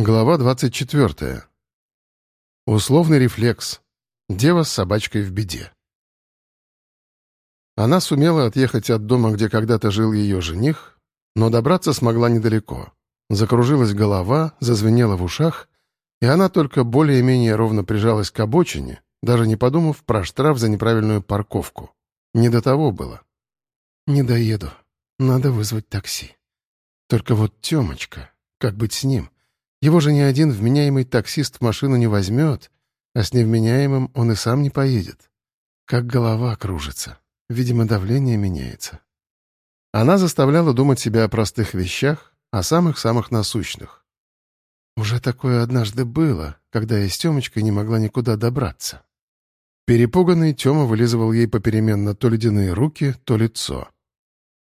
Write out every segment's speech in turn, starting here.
Глава 24. Условный рефлекс. Дева с собачкой в беде. Она сумела отъехать от дома, где когда-то жил ее жених, но добраться смогла недалеко. Закружилась голова, зазвенела в ушах, и она только более-менее ровно прижалась к обочине, даже не подумав про штраф за неправильную парковку. Не до того было. «Не доеду. Надо вызвать такси. Только вот Темочка, как быть с ним?» Его же ни один вменяемый таксист в машину не возьмет, а с невменяемым он и сам не поедет. Как голова кружится. Видимо, давление меняется. Она заставляла думать себя о простых вещах, о самых-самых насущных. Уже такое однажды было, когда я с Тёмочкой не могла никуда добраться. Перепуганный Тёма вылизывал ей попеременно то ледяные руки, то лицо.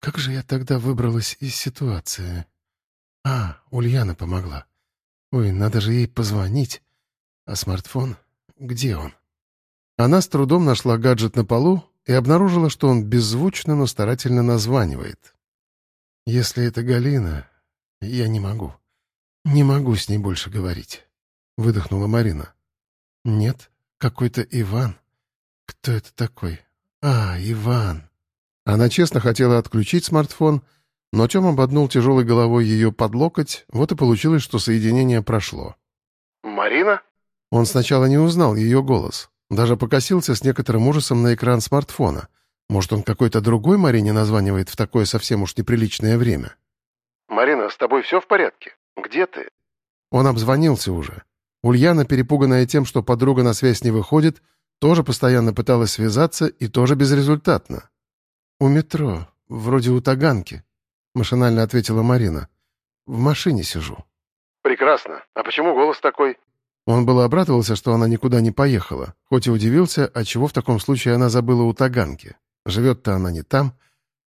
Как же я тогда выбралась из ситуации? А, Ульяна помогла. Ой, надо же ей позвонить. А смартфон? Где он? Она с трудом нашла гаджет на полу и обнаружила, что он беззвучно, но старательно названивает. «Если это Галина, я не могу. Не могу с ней больше говорить», — выдохнула Марина. «Нет, какой-то Иван. Кто это такой? А, Иван». Она честно хотела отключить смартфон, но Тём ободнул тяжелой головой ее под локоть, вот и получилось, что соединение прошло. «Марина?» Он сначала не узнал ее голос, даже покосился с некоторым ужасом на экран смартфона. Может, он какой-то другой Марине названивает в такое совсем уж неприличное время? «Марина, с тобой все в порядке? Где ты?» Он обзвонился уже. Ульяна, перепуганная тем, что подруга на связь не выходит, тоже постоянно пыталась связаться и тоже безрезультатно. «У метро, вроде у Таганки», — машинально ответила Марина. «В машине сижу». «Прекрасно. А почему голос такой?» Он было обрадовался, что она никуда не поехала, хоть и удивился, отчего в таком случае она забыла у Таганки. Живет-то она не там.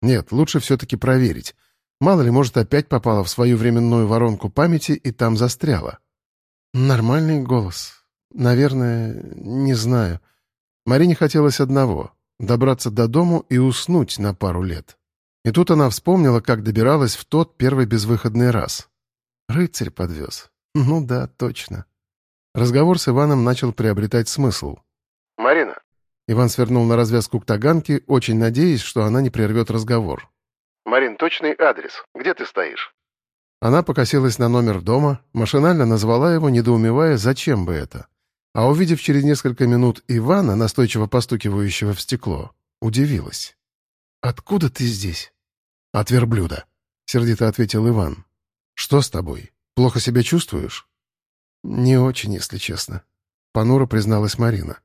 Нет, лучше все-таки проверить. Мало ли, может, опять попала в свою временную воронку памяти и там застряла. Нормальный голос. Наверное, не знаю. Марине хотелось одного — добраться до дому и уснуть на пару лет. И тут она вспомнила, как добиралась в тот первый безвыходный раз. Рыцарь подвез. Ну да, точно. Разговор с Иваном начал приобретать смысл. «Марина». Иван свернул на развязку к Таганке, очень надеясь, что она не прервет разговор. «Марин, точный адрес. Где ты стоишь?» Она покосилась на номер дома, машинально назвала его, недоумевая, зачем бы это. А увидев через несколько минут Ивана, настойчиво постукивающего в стекло, удивилась. «Откуда ты здесь?» «От верблюда», — сердито ответил Иван. «Что с тобой? Плохо себя чувствуешь?» «Не очень, если честно», — понуро призналась Марина.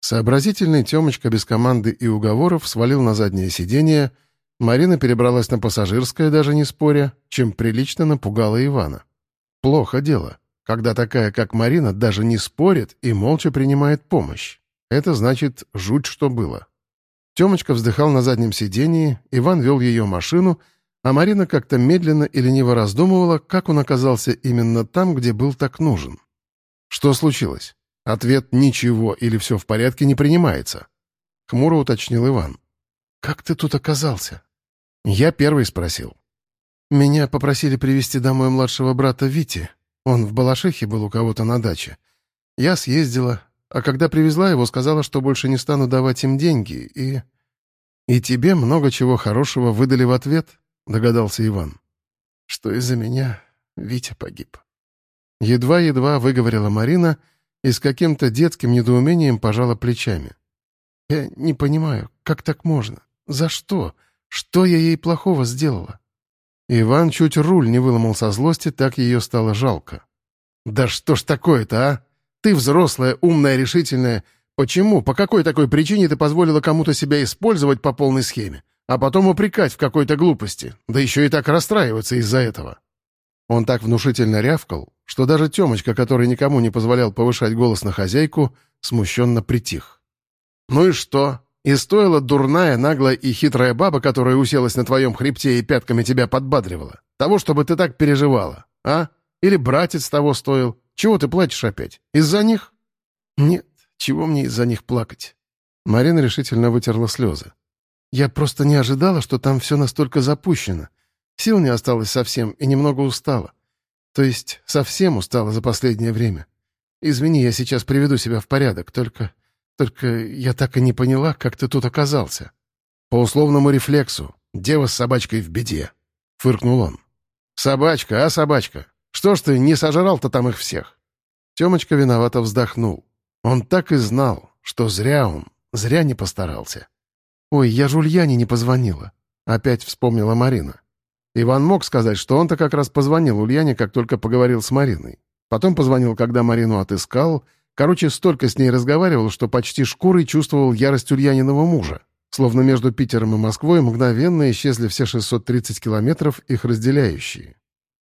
Сообразительный Темочка без команды и уговоров свалил на заднее сиденье, Марина перебралась на пассажирское, даже не споря, чем прилично напугала Ивана. Плохо дело, когда такая, как Марина, даже не спорит и молча принимает помощь. Это значит, жуть что было. Темочка вздыхал на заднем сидении, Иван вел ее машину, а Марина как-то медленно и лениво раздумывала, как он оказался именно там, где был так нужен. Что случилось? Ответ «ничего» или «все в порядке» не принимается. Хмуро уточнил Иван. «Как ты тут оказался?» Я первый спросил. «Меня попросили привезти домой младшего брата Вити. Он в Балашихе был у кого-то на даче. Я съездила, а когда привезла его, сказала, что больше не стану давать им деньги, и... И тебе много чего хорошего выдали в ответ, догадался Иван. Что из-за меня Витя погиб. Едва-едва выговорила Марина и с каким-то детским недоумением пожала плечами. Я не понимаю, как так можно? За что? Что я ей плохого сделала? Иван чуть руль не выломал со злости, так ее стало жалко. «Да что ж такое-то, а? Ты взрослая, умная, решительная. Почему, по какой такой причине ты позволила кому-то себя использовать по полной схеме, а потом упрекать в какой-то глупости, да еще и так расстраиваться из-за этого?» Он так внушительно рявкал, что даже Темочка, который никому не позволял повышать голос на хозяйку, смущенно притих. «Ну и что? И стоила дурная, наглая и хитрая баба, которая уселась на твоем хребте и пятками тебя подбадривала, того, чтобы ты так переживала, а? Или братец того стоил, чего ты плачешь опять? Из-за них?» «Нет, чего мне из-за них плакать?» Марина решительно вытерла слезы. «Я просто не ожидала, что там все настолько запущено. Сил не осталось совсем и немного устала. То есть совсем устала за последнее время. Извини, я сейчас приведу себя в порядок, только... Только я так и не поняла, как ты тут оказался. По условному рефлексу. Дева с собачкой в беде. Фыркнул он. Собачка, а собачка? Что ж ты не сожрал-то там их всех? Темочка виновато вздохнул. Он так и знал, что зря он, зря не постарался. «Ой, я Жульяне не позвонила», — опять вспомнила Марина. Иван мог сказать, что он-то как раз позвонил Ульяне, как только поговорил с Мариной. Потом позвонил, когда Марину отыскал. Короче, столько с ней разговаривал, что почти шкурой чувствовал ярость Ульяниного мужа. Словно между Питером и Москвой мгновенно исчезли все 630 километров, их разделяющие.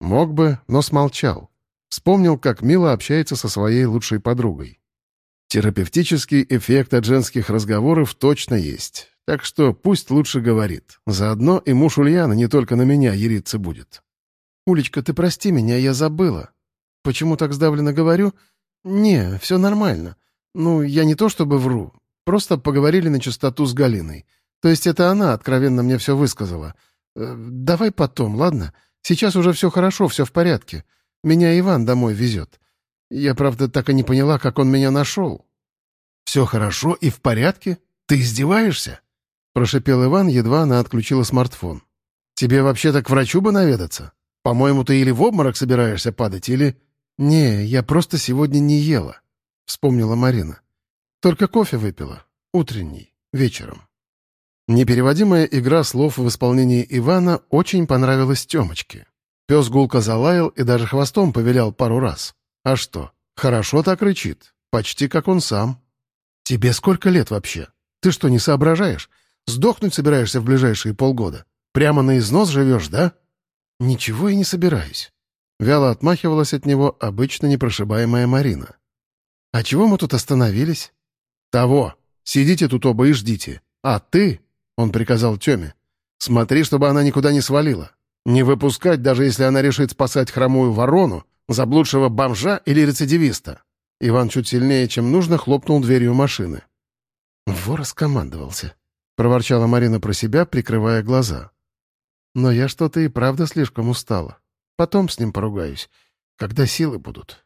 Мог бы, но смолчал. Вспомнил, как мило общается со своей лучшей подругой. Терапевтический эффект от женских разговоров точно есть. Так что пусть лучше говорит. Заодно и муж Ульяна не только на меня яриться будет. «Улечка, ты прости меня, я забыла. Почему так сдавленно говорю? Не, все нормально. Ну, я не то чтобы вру. Просто поговорили на чистоту с Галиной. То есть это она откровенно мне все высказала. Э, давай потом, ладно? Сейчас уже все хорошо, все в порядке. Меня Иван домой везет. Я, правда, так и не поняла, как он меня нашел». «Все хорошо и в порядке? Ты издеваешься?» Прошипел Иван, едва она отключила смартфон. «Тебе вообще-то к врачу бы наведаться? По-моему, ты или в обморок собираешься падать, или...» «Не, я просто сегодня не ела», — вспомнила Марина. «Только кофе выпила. Утренний. Вечером». Непереводимая игра слов в исполнении Ивана очень понравилась Темочке. Пес гулко залаял и даже хвостом повилял пару раз. А что, хорошо так рычит, почти как он сам. «Тебе сколько лет вообще? Ты что, не соображаешь? Сдохнуть собираешься в ближайшие полгода? Прямо на износ живешь, да?» «Ничего и не собираюсь». Вяло отмахивалась от него обычно непрошибаемая Марина. «А чего мы тут остановились?» «Того. Сидите тут оба и ждите. А ты...» — он приказал Тёме. «Смотри, чтобы она никуда не свалила. Не выпускать, даже если она решит спасать хромую ворону, заблудшего бомжа или рецидивиста». Иван чуть сильнее, чем нужно, хлопнул дверью машины. Вор скомандовался проворчала Марина про себя, прикрывая глаза. «Но я что-то и правда слишком устала. Потом с ним поругаюсь, когда силы будут».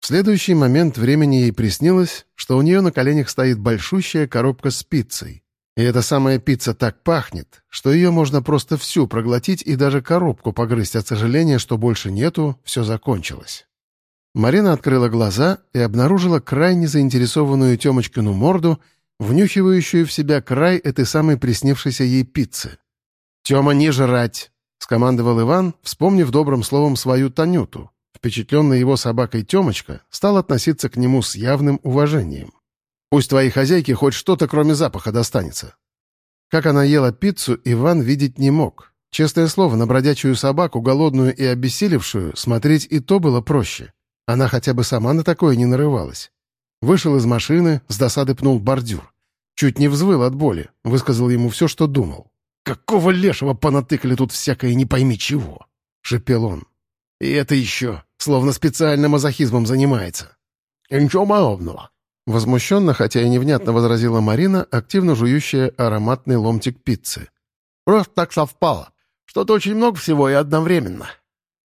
В следующий момент времени ей приснилось, что у нее на коленях стоит большущая коробка с пиццей. И эта самая пицца так пахнет, что ее можно просто всю проглотить и даже коробку погрызть от сожаления, что больше нету, все закончилось. Марина открыла глаза и обнаружила крайне заинтересованную Темочкину морду — внюхивающую в себя край этой самой приснившейся ей пиццы. «Тема, не жрать!» — скомандовал Иван, вспомнив добрым словом свою Танюту. Впечатленный его собакой Темочка стал относиться к нему с явным уважением. «Пусть твоей хозяйке хоть что-то, кроме запаха, достанется». Как она ела пиццу, Иван видеть не мог. Честное слово, на бродячую собаку, голодную и обессилевшую, смотреть и то было проще. Она хотя бы сама на такое не нарывалась. Вышел из машины, с досады пнул бордюр. Чуть не взвыл от боли, высказал ему все, что думал. «Какого лешего понатыкали тут всякое не пойми чего?» — шепел он. «И это еще, словно специально мазохизмом занимается». «Ничего подобного». Возмущенно, хотя и невнятно возразила Марина, активно жующая ароматный ломтик пиццы. «Просто так совпало. Что-то очень много всего и одновременно.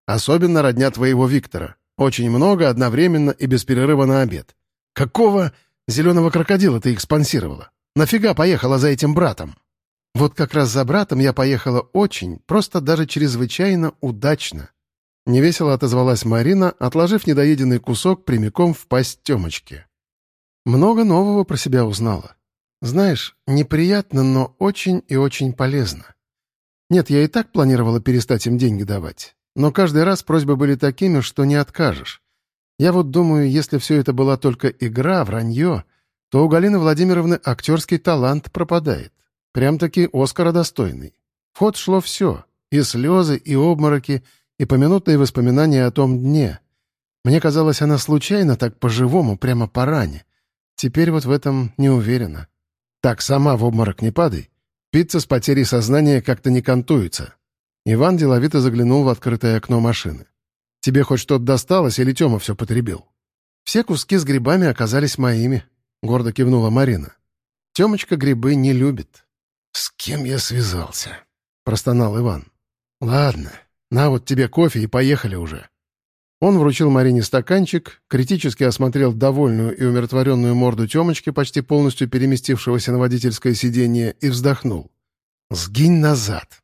Особенно родня твоего Виктора. Очень много, одновременно и без перерыва на обед. Какого зеленого крокодила ты их спонсировала? Нафига поехала за этим братом? Вот как раз за братом я поехала очень, просто даже чрезвычайно удачно. Невесело отозвалась Марина, отложив недоеденный кусок прямиком в пасть Темочки. Много нового про себя узнала. Знаешь, неприятно, но очень и очень полезно. Нет, я и так планировала перестать им деньги давать. Но каждый раз просьбы были такими, что не откажешь. Я вот думаю, если все это была только игра, вранье, то у Галины Владимировны актерский талант пропадает. Прям-таки Оскара достойный. В ход шло все. И слезы, и обмороки, и поминутные воспоминания о том дне. Мне казалось, она случайно так по-живому, прямо по ране. Теперь вот в этом не уверена. Так, сама в обморок не падай. Пицца с потерей сознания как-то не кантуется. Иван деловито заглянул в открытое окно машины. Тебе хоть что-то досталось или Тёма все потребил?» «Все куски с грибами оказались моими», — гордо кивнула Марина. «Тёмочка грибы не любит». «С кем я связался?» — простонал Иван. «Ладно, на вот тебе кофе и поехали уже. Он вручил Марине стаканчик, критически осмотрел довольную и умиротворенную морду Темочки, почти полностью переместившегося на водительское сиденье, и вздохнул. «Сгинь назад!»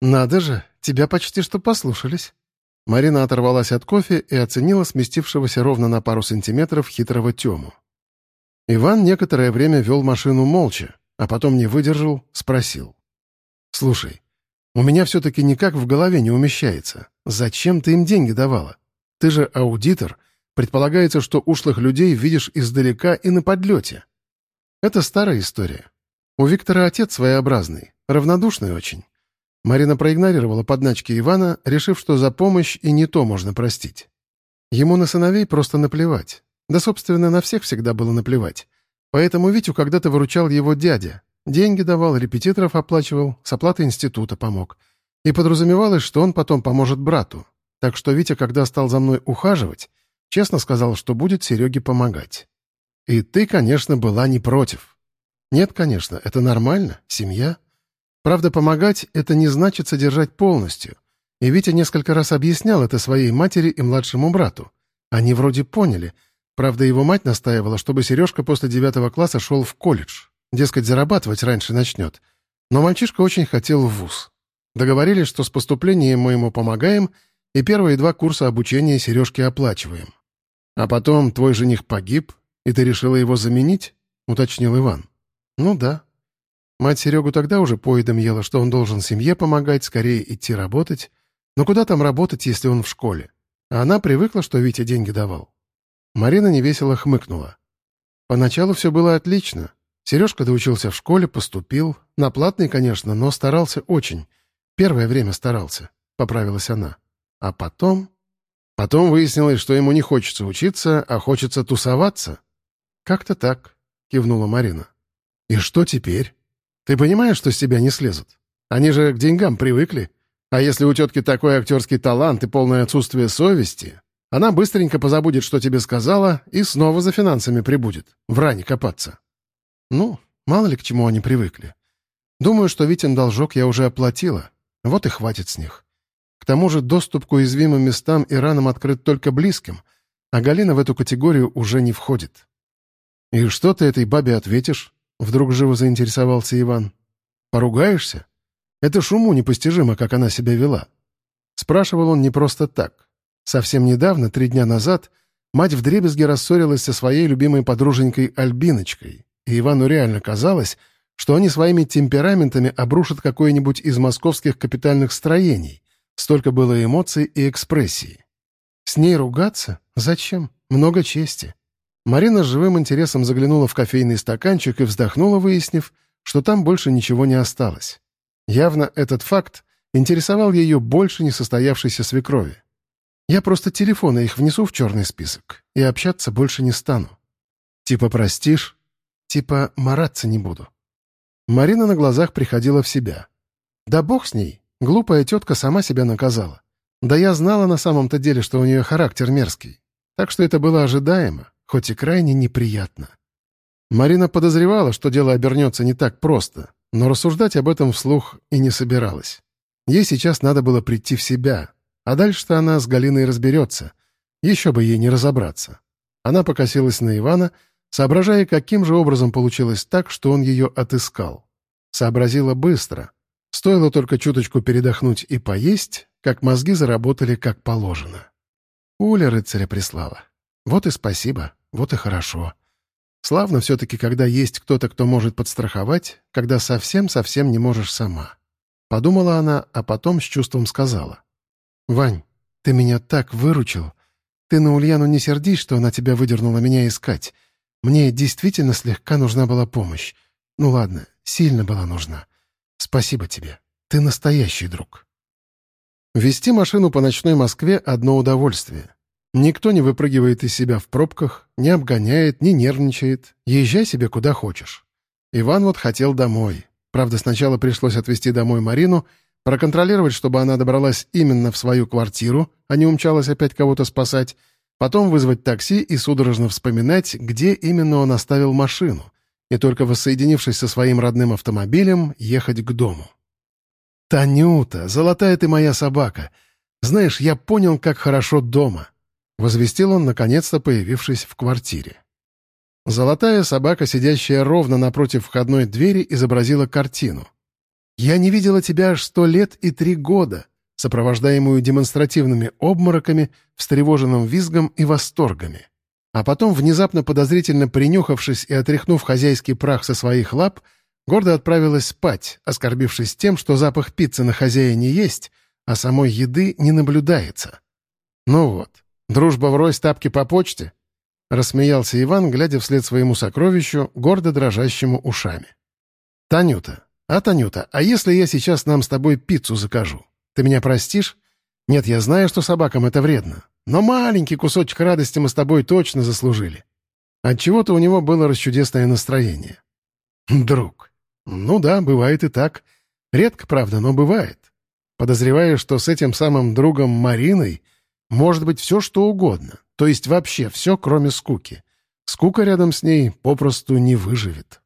«Надо же, тебя почти что послушались». Марина оторвалась от кофе и оценила сместившегося ровно на пару сантиметров хитрого Тему. Иван некоторое время вел машину молча, а потом не выдержал, спросил. «Слушай, у меня все-таки никак в голове не умещается. Зачем ты им деньги давала? Ты же аудитор. Предполагается, что ушлых людей видишь издалека и на подлете. Это старая история. У Виктора отец своеобразный, равнодушный очень. Марина проигнорировала подначки Ивана, решив, что за помощь и не то можно простить. Ему на сыновей просто наплевать. Да, собственно, на всех всегда было наплевать. Поэтому Витю когда-то выручал его дядя. Деньги давал, репетиторов оплачивал, с оплатой института помог. И подразумевалось, что он потом поможет брату. Так что Витя, когда стал за мной ухаживать, честно сказал, что будет Сереге помогать. И ты, конечно, была не против. Нет, конечно, это нормально, семья. Правда, помогать — это не значит содержать полностью. И Витя несколько раз объяснял это своей матери и младшему брату. Они вроде поняли. Правда, его мать настаивала, чтобы Сережка после девятого класса шел в колледж. Дескать, зарабатывать раньше начнет. Но мальчишка очень хотел в вуз. Договорились, что с поступлением мы ему помогаем — и первые два курса обучения Сережке оплачиваем. А потом твой жених погиб, и ты решила его заменить?» — уточнил Иван. «Ну да. Мать Серегу тогда уже поедом ела, что он должен семье помогать, скорее идти работать. Но куда там работать, если он в школе? А она привыкла, что Витя деньги давал». Марина невесело хмыкнула. Поначалу все было отлично. Сережка доучился в школе, поступил. На платный, конечно, но старался очень. Первое время старался, — поправилась она. А потом... Потом выяснилось, что ему не хочется учиться, а хочется тусоваться. «Как-то так», — кивнула Марина. «И что теперь? Ты понимаешь, что с тебя не слезут? Они же к деньгам привыкли. А если у тетки такой актерский талант и полное отсутствие совести, она быстренько позабудет, что тебе сказала, и снова за финансами прибудет. В ране копаться». «Ну, мало ли к чему они привыкли. Думаю, что Витин должок я уже оплатила. Вот и хватит с них. К тому же доступ к уязвимым местам и ранам открыт только близким, а Галина в эту категорию уже не входит. «И что ты этой бабе ответишь?» — вдруг живо заинтересовался Иван. «Поругаешься? Это ж уму непостижимо, как она себя вела». Спрашивал он не просто так. Совсем недавно, три дня назад, мать вдребезги рассорилась со своей любимой подруженькой Альбиночкой, и Ивану реально казалось, что они своими темпераментами обрушат какое-нибудь из московских капитальных строений, Столько было эмоций и экспрессии. С ней ругаться? Зачем? Много чести. Марина с живым интересом заглянула в кофейный стаканчик и вздохнула, выяснив, что там больше ничего не осталось. Явно этот факт интересовал ее больше несостоявшейся свекрови. Я просто телефоны их внесу в черный список и общаться больше не стану. Типа простишь, типа мараться не буду. Марина на глазах приходила в себя. Да бог с ней, Глупая тетка сама себя наказала. Да я знала на самом-то деле, что у нее характер мерзкий. Так что это было ожидаемо, хоть и крайне неприятно. Марина подозревала, что дело обернется не так просто, но рассуждать об этом вслух и не собиралась. Ей сейчас надо было прийти в себя, а дальше-то она с Галиной разберется. Еще бы ей не разобраться. Она покосилась на Ивана, соображая, каким же образом получилось так, что он ее отыскал. Сообразила быстро — Стоило только чуточку передохнуть и поесть, как мозги заработали как положено. Уля рыцаря прислала. Вот и спасибо, вот и хорошо. Славно все-таки, когда есть кто-то, кто может подстраховать, когда совсем-совсем не можешь сама. Подумала она, а потом с чувством сказала. «Вань, ты меня так выручил. Ты на Ульяну не сердись, что она тебя выдернула меня искать. Мне действительно слегка нужна была помощь. Ну ладно, сильно была нужна. Спасибо тебе. Ты настоящий друг. Вести машину по ночной Москве — одно удовольствие. Никто не выпрыгивает из себя в пробках, не обгоняет, не нервничает. Езжай себе куда хочешь. Иван вот хотел домой. Правда, сначала пришлось отвезти домой Марину, проконтролировать, чтобы она добралась именно в свою квартиру, а не умчалась опять кого-то спасать, потом вызвать такси и судорожно вспоминать, где именно он оставил машину и только воссоединившись со своим родным автомобилем, ехать к дому. «Танюта, золотая ты моя собака! Знаешь, я понял, как хорошо дома. возвестил он, наконец-то появившись в квартире. Золотая собака, сидящая ровно напротив входной двери, изобразила картину. «Я не видела тебя аж сто лет и три года», сопровождаемую демонстративными обмороками, встревоженным визгом и восторгами. А потом, внезапно подозрительно принюхавшись и отряхнув хозяйский прах со своих лап, гордо отправилась спать, оскорбившись тем, что запах пиццы на хозяине есть, а самой еды не наблюдается. «Ну вот, дружба врозь тапки по почте?» — рассмеялся Иван, глядя вслед своему сокровищу, гордо дрожащему ушами. «Танюта, а, Танюта, а если я сейчас нам с тобой пиццу закажу? Ты меня простишь? Нет, я знаю, что собакам это вредно. Но маленький кусочек радости мы с тобой точно заслужили. Отчего-то у него было расчудесное настроение. Друг. Ну да, бывает и так. Редко, правда, но бывает. Подозреваю, что с этим самым другом Мариной может быть все, что угодно. То есть вообще все, кроме скуки. Скука рядом с ней попросту не выживет.